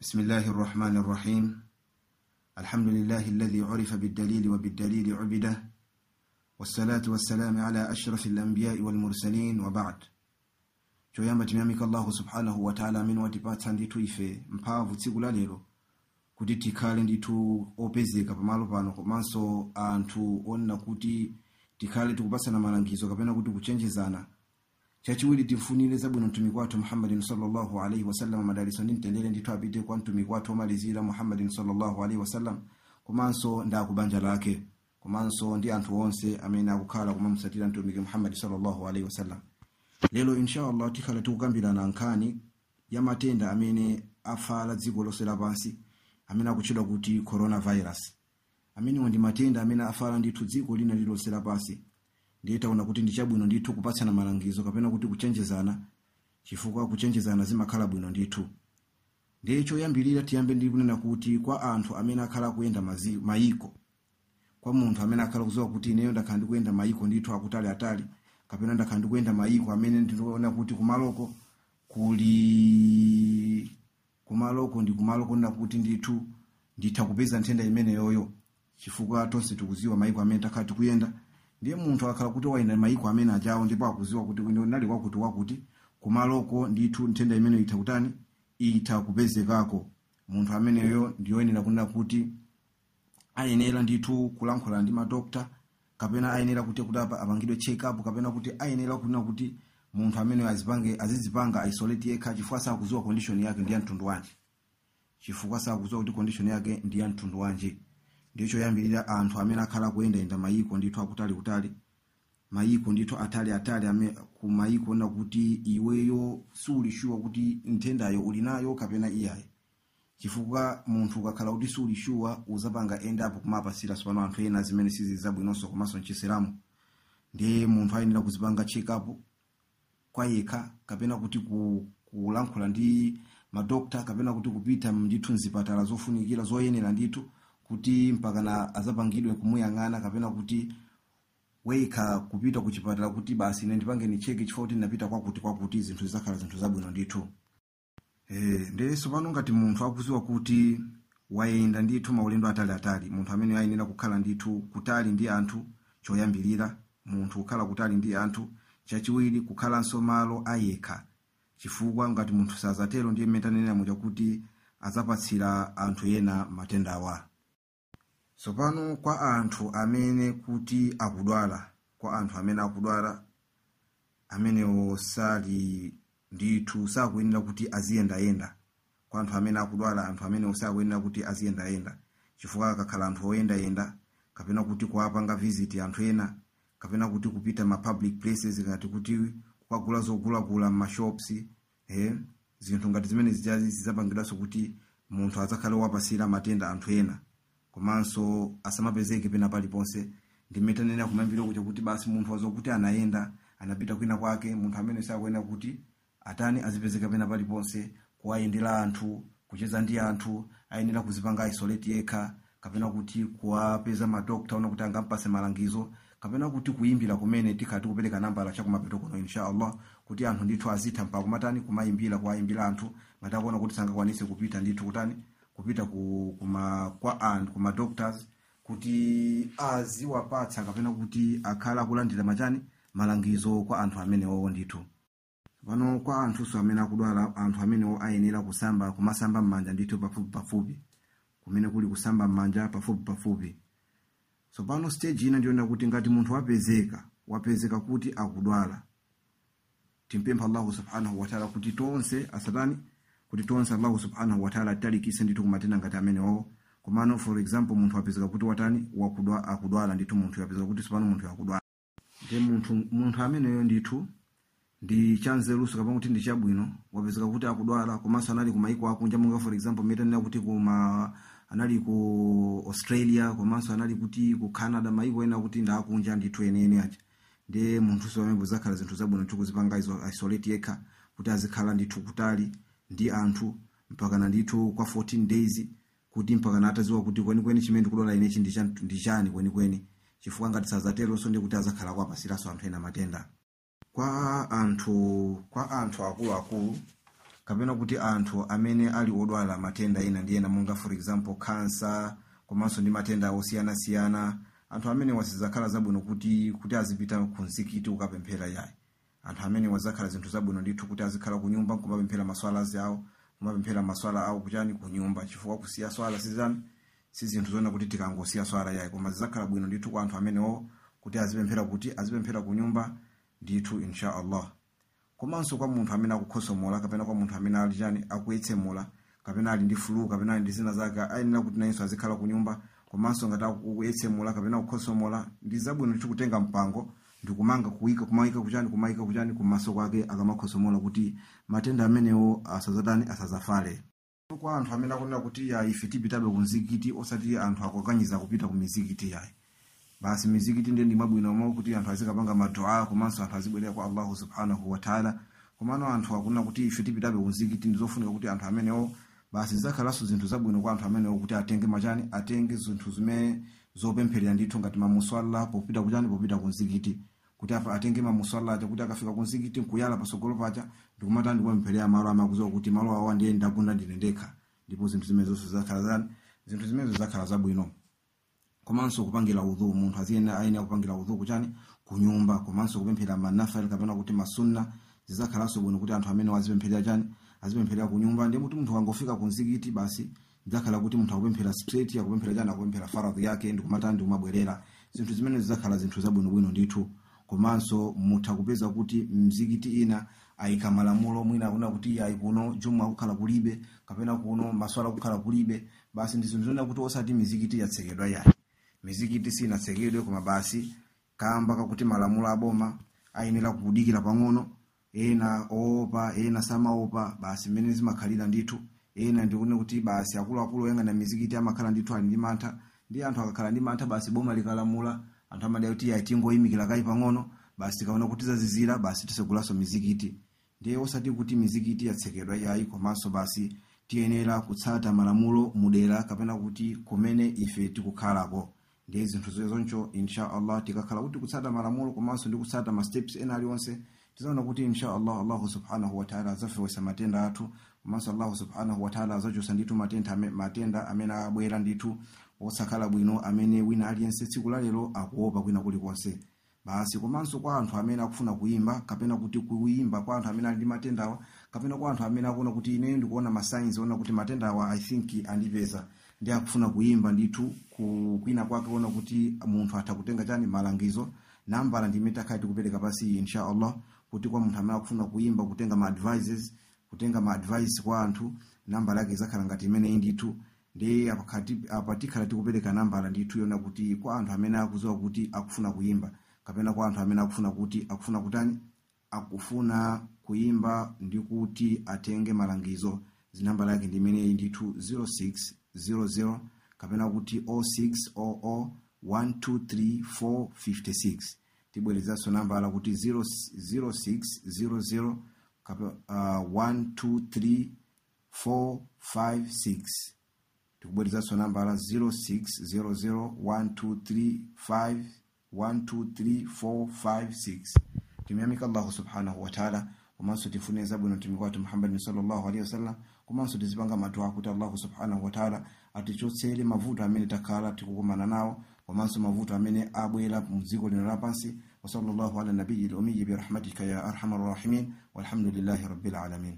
بسم الله الرحمن الرحيم الحمد لله الذي عرف بالدليل وبالدليل عبده والصلاة والسلام على أشرف الأنبياء والمرسلين وبعد choyamba timyamika allahu subhanahu wataala amene watipatsa ndithu ife mphamvu tsiku la lero kuti tikhale ndithu opezeka pamalo pano komanso anthu onena kuti tikhale tikupatsana malangizo kapena kuti kuchenjezana chachiwiri timfunire zabwino mtumiki wathu muhammadin sallallahu alaihi wasallam. Madaliso ndi kwa mtumiki wathu omalizira muhammadin sallallahu alaihi wasallam. Komanso ndi akubanja lake komanso ndi anthu onse amene akukhala kumamusatira mtumiki muhammadi sallallahu alaihi wasallam. Lero inshallah tikhala tikukambirana nkhani ya matenda amene afala dziko lonse lapansi amene akutchedwa kuti coronavirus. Amenewa ndi matenda amene afala ndithu dziko lina lilonse lapansi ndiye taona kuti ndi chabwino ndithu kupatsana malangizo kapena kuti kuchenjezana. Chifukwa kuchenjezana zimakhala bwino ndithu ndiye choyambirira tiyambe ndi kunena kuti kwa anthu amene akhala akuyenda mazi- mayiko kwa munthu amene akhala kuziwa kuti ineyo ndakhala ndikuyenda mayiko ndithu akutali atali kapena ndakhala ndikuyenda mayiko amene ndikuona kuti kumaloko kuli kumaloko ndi kumaloko nena kuti ndithu nditha kupeza nthenda imeneyoyo. Chifukwa tonse tikuziwa mayiko amene takhala tikuyenda ndiye munthu akakhala kuti wayenda mayiko amene ajawo ndipo akuziwa kuti ine nali kwakuti wakuti kumaloko ndithu nthenda imene itha kutani itha kupezekako. Munthu ameneyo ndiyoyenera kunena kuti ayenera ndithu kulankhula ndi madokta kapena ayenera kuti kuti apa apangidwe check up kapena kuti ayenera kunena kuti munthu ameneyo azipange azizipanga isolate yekha chifukwa sakuziwa condition yake ndi ya mtundu wanji chifukwa sakuziwa kuti condition yake ndi ya mtundu wanji ndiyo choyambirira anthu amene akhala akuyendayenda mayiko ndithu akutali kutali. Mayiko ndithu atali atali ame ku mayiko na kuti iweyo suli kuti nthendayo uli nayo kapena iyayi chifukwa munthu ukakhala kuti suli uzapanga end up kumapasira sopano anthu ena zimene sizi zabwinonso komanso mchiseramu ndiye munthu ayenera kuzipanga check up kwa yekha kapena kuti ku- kulankhula ndi madokta kapena kuti kupita ndithu mzipatala zofunikira zoyenera ndithu kuti mpakana azapangidwe kumuyang'ana kapena kuti wekha kupita ku chipatala kuti basi ine ndipange ni cheki chifukwa ndinapita kwakuti kwakuti zinthu zizakhala zinthu zabwino ndithu. Eh, ndiyeso pano ngati munthu akuziwa kuti wayenda ndithu maulendo atali atali munthu amene ayenera kukhala ndithu kutali ndi anthu choyambirira munthu kukhala kutali ndi anthu chachiwiri kukhalanso malo ayekha. Chifukwa ngati munthu sazatero ndiye mmene tanenera muja kuti azapatsira anthu ena tsopano kwa anthu amene kuti akudwala kwa anthu amene akudwala amenewo sali ndithu sakuyenera kuti aziyendayenda. Kwa anthu amene akudwala anthu amenewo sakuyenera kuti aziyendayenda. Chifukwa akakhala anthu oyendayenda kapena kuti kuwapanga visit anthu ena kapena kuti kupita ma places ngati kuti kukagula zogulagula m'mashops eh, zinthu ngati zimene zijazi zizapangidwanso kuti munthu azakhale wapasira matenda anthu ena komanso asamapezeke pena paliponse ndimetanena kumambiro kuja kuti basi munthu wazo kuti anayenda anapita kwina kwake munthu amene sakuyenera kuti atani azipezeka pena paliponse kuwayendera anthu kucheza ndi anthu ayenera kuzipanga isolate yekha kapena kuti kuwapeza madokta ona kuti angampase malangizo kapena kuti kuyimbira kumene tikhati kupereka nambala chakumapeto kuno inshallah kuti anthu ndithu azitha mpaka kumatani kumayimbira kuwayimbira anthu ngati kuti sangakwanise kupita ndithu kutani kupita ku, kuma, kuti aziwapatsa kapena kuti akhala akulandira machani malangizo kwa anthu amenewo ndithu. Pano kwa anthuso amene akudwala anthu amenewo ayenera kusamba kumasamba m'manja ndithu pafupi pafupi kumene kuli kusamba m'manja pafupi pafupi. So pano stage ina ndiona kuti ngati munthu wapezeka wapezeka kuti akudwala timpempha allahu subhanahu wataala kuti tonse asatani kuti tonse allahu subhanahu wataala atalikise ndithu kumatenda ngati komano for example munthu wapezeka kuti watani akudwala ndithu munthu yapezeka kuti sopano munthu akudwala. Ndi munthu munthu ameneyo ndithu ndi chanzeruso kapena kuti ndi chabwino wapezeka kuti akudwala komanso anali kumaiko akunja monga for example metanena kuti kuma anali ku australia komanso anali kuti ku canada maiko ena kuti ndi akunja ndithu enene aja. Ndiye munthuso amene zakhala zinthu zabwino ndithu kuzipanga isolate yekha kuti azikhala ndithu kutali ndi anthu mpakana ndithu kwa 14 days kuti mpakana ataziwa kuti kwenikweni chimene ndikudwala inechi ndi chan- ndi chani kwenikweni chifukwa ngati sazateronso ndi kuti azakhala kwapasiranso anthu ena matenda. Kwa anthu kwa anthu akuluakulu kapena kuti anthu amene ali odwala matenda ena ndi monga for example cancer komanso ndi matenda osiyanasiyana anthu amene wasizakhala zabwino kuti kuti azipita ku ukapemphera yayi anthu amene wazakhala zinthu zabwino ndithu kuti azikhala ku nyumba? Kumapemphera maswala awo kumapemphera maswala awo kuchani ku nyumba. Chifukwa kusiya swala sizani si zinthu kuti tikangosiya swala yayi koma zizakhala bwino ndithu kwa anthu amenewo kuti azipemphera kuti azipemphera ku nyumba. Ndithu insha allah. Komanso kwa munthu amene akukhosomola kapena kwa munthu amene ali chani akuyetsemula kapena ali ndi fulu kapena ali ndi zina zake ayenera kuti nayenso azikhala ku nyumba. Komanso ngati akuyetsemula kapena kukhosomola ndi zabwino ndithu kutenga mpango ndikumanga kuika kumayika kuchani kumayika kuchani kumaso kwake akamakhosomola kuti matenda amenewo asazadani asazafale kwa anthu amene akunena kuti ya ife tipitabe ku mzikiti osati anthu akukanyiza kupita ku mizikiti yayi. Basi mizikiti ndiye ndi mo kuti anthu azikapanga madua komanso anthu azibwerera kwa allahu subhanahu wataala komano anthu akunena kuti ife tipitabe ku mzikiti ndizofunika kuti anthu amenewo. Basi zizakhalaso zinthu zabwino kwa anthu amenewo kuti atenge machani atenge zinthu zimene zopempherera ndithu ngati mamuswala popita kuchani popita ku mzikiti kuti atenge mamuswala aja kuti akafika ku mzikiti nkuyala pasogolo pacha ndikumata ndikupempherera malo amakuziwa kuti malo awa ndiye ndagunda ndine ndipo zinthu zimene zonse zizakhala zani zinthu zimene zizakhala zabwino komanso kupangira udhu munthu aziyena ayenera kupangira udhu kuchani? Kunyumba komanso kupemphera manafil kapena kuti masunna zizakhalanso bwino kuti anthu amene azipempherera chani? Azipempherera kunyumba ndiye kuti munthu akangofika ku mzikiti basi zidzakhala kuti munthu akupemphera straight akupemphera chani akupemphera faradhi yake ndikumata ndikumabwerera. Zinthu zimene zizakhala zinthu zabwinobwino ndithu komanso mutha kupeza kuti mzikiti ina ayika malamulo mwina akuna kuti ayi kuno juma kukhala kulibe kapena kuno maswala kukhala kulibe basi ndi zinthu zonena kuti osati mizikiti yatsekedwa yayi mizikiti sinatsekedwe koma basi kamba kakuti malamulo aboma ayenera kudikira pang'ono ena oopa ena samaopa basi mmene zimakhalira ndithu ena ndikuone kuti basi akuluakulu oyang'ana mizikiti amakhala ndithu ali ndi mantha ndi anthu akakhala ndi mantha basi boma likalamula anthu amadai kuti ayi tingoyimikira kayi pang'ono basi tikaona kuti zazizira basi tisegulanso mizikiti ndiye osati kuti mizikiti yatsekedwa yayi komanso basi tiyenera kutsata malamulo mudera kapena kuti kumene ife tikukhalako. Ndiye zinthu zozoncho insha allah tikakhala kuti kutsata malamulo komanso ndi kutsata ma steps ena aliwonse tizaona kuti insha allah allahu subhanahu wataala azafewesa matenda athu. Komanso allahu subhanahu wataala azachosa ndithu matenda amene abwera ndithu osakhala bwino amene wina aliyense tsiku lalero akuopa kwina kulikonse basi komanso kwa anthu amene akufuna kuyimba kapena kuti kuyimba kwa anthu amene ali ndi matendawa kapena kwa anthu amene akuona kuti ineyo ndikuona masainzi ona kuti matendawa i think andipeza ndi akufuna kuyimba ndithu kwina kwake ona kuti munthu atha kutenga chani malangizo nambala ndimene takhati kupereka pasi insha allah kuti kwa munthu amene akufuna kuyimba kutenga ma advices kutenga ma advice kwa anthu nambala yake izakhala ngati imeneyi ndithu ndi apa tikhala tikupereka nambala ndithu yona kuti kwa anthu amene akuziwa kuti akufuna kuyimba kapena kwa anthu amene akufuna kuti akufuna kutani akufuna kuyimba ndi kuti atenge malangizo. Zinambala yake ndimeneyi ndithu 0600 kapena kuti 0600 123456 tibwerezanso nambala kuti 0600 123456 tikubwerezanso nambala 0600 123456 timyamika allahu subhanahu wataala komanso tifune zabwino mtumiki wathu muhammadin sallallahu alaihi wasallam komanso tizipanga madua kuti allahu subhanahu wataala atichotsere mavuto amene takhala tikukumana nawo komanso mavuto amene abwera mdziko lino lapansi wa sallallahu ala nabiyi lumiyi birahmatika ya arhamar rahimin walhamdulillahi rabbil alamin